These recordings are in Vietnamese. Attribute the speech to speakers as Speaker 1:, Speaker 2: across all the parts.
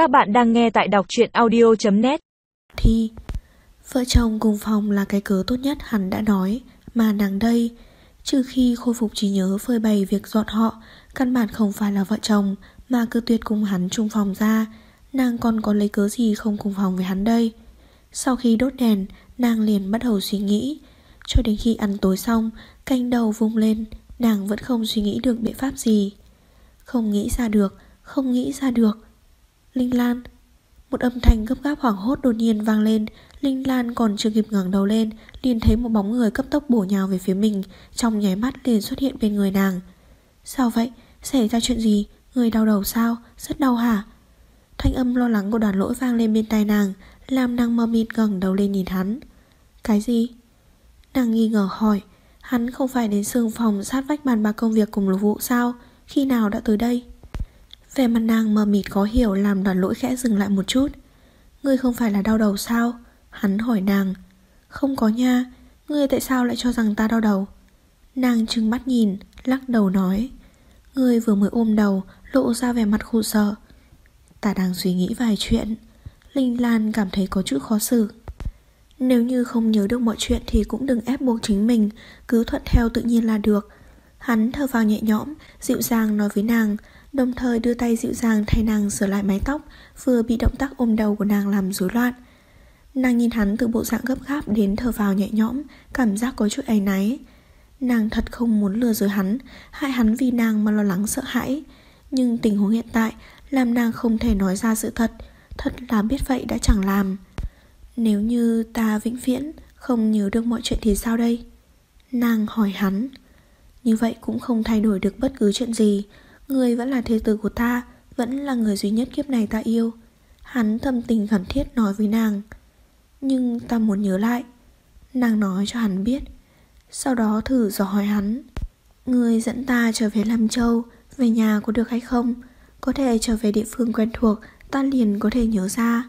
Speaker 1: Các bạn đang nghe tại đọc truyện audio.net
Speaker 2: Thi, Vợ chồng cùng phòng là cái cớ tốt nhất hắn đã nói. Mà nàng đây, Trừ khi khôi phục trí nhớ phơi bày việc dọn họ, Căn bản không phải là vợ chồng, Mà cứ tuyệt cùng hắn chung phòng ra. Nàng còn có lấy cớ gì không cùng phòng với hắn đây? Sau khi đốt đèn, Nàng liền bắt đầu suy nghĩ. Cho đến khi ăn tối xong Canh đầu vung lên, Nàng vẫn không suy nghĩ được biện pháp gì. Không nghĩ ra được, Không nghĩ ra được. Linh Lan Một âm thanh gấp gáp hoảng hốt đột nhiên vang lên Linh Lan còn chưa kịp ngẩng đầu lên, liền thấy một bóng người cấp tốc bổ nhào về phía mình, Trong nháy mắt liền xuất hiện bên người nàng Sao vậy? Xảy ra chuyện gì? Người đau đầu sao? Rất đau hả? Thanh âm lo lắng của đoàn lỗi vang lên bên tai nàng, Làm nàng mơ mịt ngẩng đầu lên nhìn hắn Cái gì? Nàng nghi ngờ hỏi Hắn không phải đến sương phòng sát vách bàn bạc công việc cùng lục vụ sao? Khi nào đã tới đây? Về mặt nàng mờ mịt khó hiểu làm đoàn lỗi khẽ dừng lại một chút. Ngươi không phải là đau đầu sao? Hắn hỏi nàng. Không có nha, Ngươi tại sao lại cho rằng ta đau đầu? Nàng trừng mắt nhìn, Lắc đầu nói. Ngươi vừa mới ôm đầu, Lộ ra vẻ mặt khổ sợ. Ta đang suy nghĩ vài chuyện. Linh Lan cảm thấy có chút khó xử. Nếu như không nhớ được mọi chuyện Thì cũng đừng ép buộc chính mình, Cứ thuận theo tự nhiên là được. Hắn thở vào nhẹ nhõm, Dịu dàng nói với nàng Đồng thời đưa tay dịu dàng thay nàng sửa lại mái tóc, Vừa bị động tác ôm đầu của nàng làm rối loạn. Nàng nhìn hắn từ bộ dạng gấp gáp đến thở vào nhẹ nhõm, Cảm giác có chút áy náy. Nàng thật không muốn lừa dối hắn, Hại hắn vì nàng mà lo lắng sợ hãi. Nhưng tình huống hiện tại Làm nàng không thể nói ra sự thật Thật là biết vậy đã chẳng làm. Nếu như ta vĩnh viễn Không nhớ được mọi chuyện thì sao đây? Nàng hỏi hắn. Như vậy cũng không thay đổi được bất cứ chuyện gì. Người vẫn là thế tử của ta, Vẫn là người duy nhất kiếp này ta yêu. Hắn thâm tình khẩn thiết nói với nàng. Nhưng ta muốn nhớ lại. Nàng nói cho hắn biết. Sau đó thử dò hỏi hắn. Người dẫn ta trở về Lam Châu, Về nhà có được hay không? Có thể trở về địa phương quen thuộc, Ta liền có thể nhớ ra.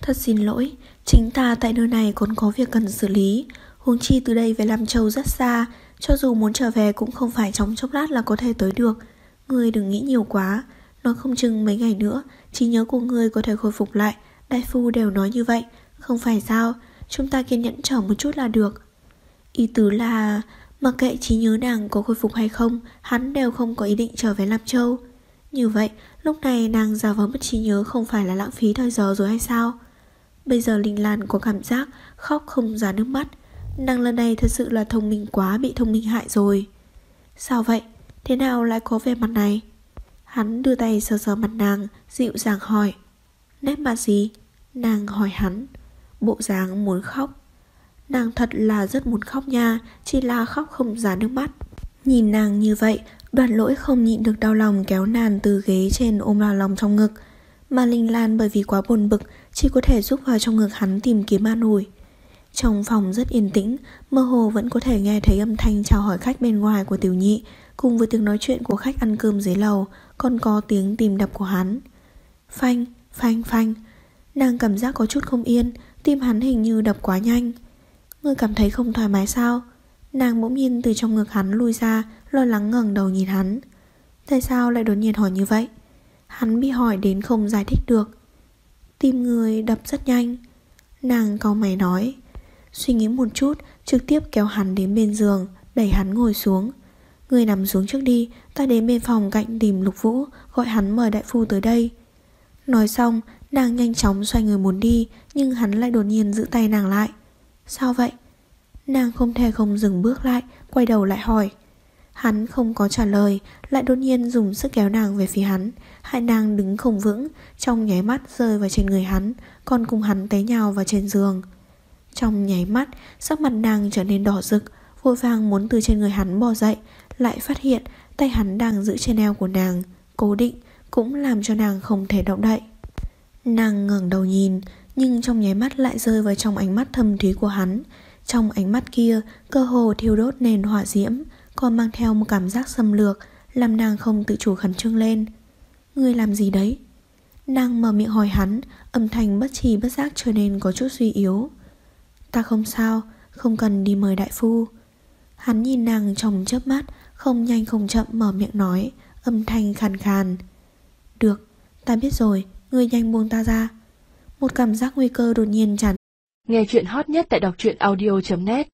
Speaker 2: Thật xin lỗi, Chính ta tại nơi này còn có việc cần xử lý. Huống chi từ đây về Lam Châu rất xa, Cho dù muốn trở về cũng không phải trong chốc lát là có thể tới được. Ngươi đừng nghĩ nhiều quá. Nó không chừng mấy ngày nữa, trí nhớ của ngươi có thể khôi phục lại. Đại phu đều nói như vậy. Không phải sao? Chúng ta kiên nhẫn chờ một chút là được. Ý tứ là, Mặc kệ trí nhớ nàng có khôi phục hay không, Hắn đều không có ý định trở về Lạp Châu. Như vậy, lúc này nàng giả vờ mất trí nhớ Không phải là lãng phí thời giờ rồi hay sao? Bây giờ Linh Lan có cảm giác Khóc không ra nước mắt. Nàng lần này thật sự là thông minh quá, Bị thông minh hại rồi. Sao vậy? Thế nào lại có vẻ mặt này? Hắn đưa tay sờ sờ mặt nàng, Dịu dàng hỏi. Nét mặt gì? Nàng hỏi hắn. Bộ dáng muốn khóc. Nàng thật là rất muốn khóc nha, Chỉ là khóc không ra nước mắt. Nhìn nàng như vậy, Đoàn lỗi không nhịn được đau lòng kéo nàng từ ghế trên ôm vào lòng trong ngực. Mà Linh Lan bởi vì quá buồn bực, Chỉ có thể giúp vào trong ngực hắn tìm kiếm an ủi. Trong phòng rất yên tĩnh Mơ hồ vẫn có thể nghe thấy âm thanh chào hỏi khách bên ngoài của tiểu nhị Cùng với tiếng nói chuyện của khách ăn cơm dưới lầu Còn có tiếng tìm đập của hắn. Phanh, phanh, phanh. Nàng cảm giác có chút không yên Tim hắn hình như đập quá nhanh. Ngươi cảm thấy không thoải mái sao? Nàng bỗng nhiên từ trong ngực hắn lui ra Lo lắng ngẩng đầu nhìn hắn. Tại sao lại đột nhiên hỏi như vậy? Hắn bị hỏi đến không giải thích được. Tim người đập rất nhanh. Nàng cau mày nói. Suy nghĩ một chút, Trực tiếp kéo hắn đến bên giường, Đẩy hắn ngồi xuống. Người nằm xuống trước đi, Ta đến bên phòng cạnh tìm Lục Vũ, Gọi hắn mời đại phu tới đây. Nói xong, nàng nhanh chóng xoay người muốn đi, Nhưng hắn lại đột nhiên giữ tay nàng lại. Sao vậy? Nàng không thể không dừng bước lại, Quay đầu lại hỏi. Hắn không có trả lời, Lại đột nhiên dùng sức kéo nàng về phía hắn. Hai nàng đứng không vững, Trong nháy mắt rơi vào trên người hắn, Còn cùng hắn té nhào vào trên giường. Trong nháy mắt Sắc mặt nàng trở nên đỏ rực Vội vàng muốn từ trên người hắn bò dậy lại phát hiện tay hắn đang giữ trên eo của nàng, cố định, cũng làm cho nàng không thể động đậy. Nàng ngẩng đầu nhìn, nhưng trong nháy mắt lại rơi vào trong ánh mắt thâm thúy của hắn. Trong ánh mắt kia, cơ hồ thiêu đốt nền hỏa diễm, còn mang theo một cảm giác xâm lược, làm nàng không tự chủ khẩn trương lên. Ngươi làm gì đấy? Nàng mở miệng hỏi hắn, âm thanh bất trì bất giác trở nên có chút suy yếu. Ta không sao, không cần đi mời đại phu. Hắn nhìn nàng trong chớp mắt, không nhanh không chậm mở miệng nói Âm thanh khàn khàn. Được, ta biết rồi, ngươi nhanh buông ta ra. Một cảm giác nguy cơ đột nhiên chắn
Speaker 3: Nghe chuyện hot nhất tại đọc truyện audio.net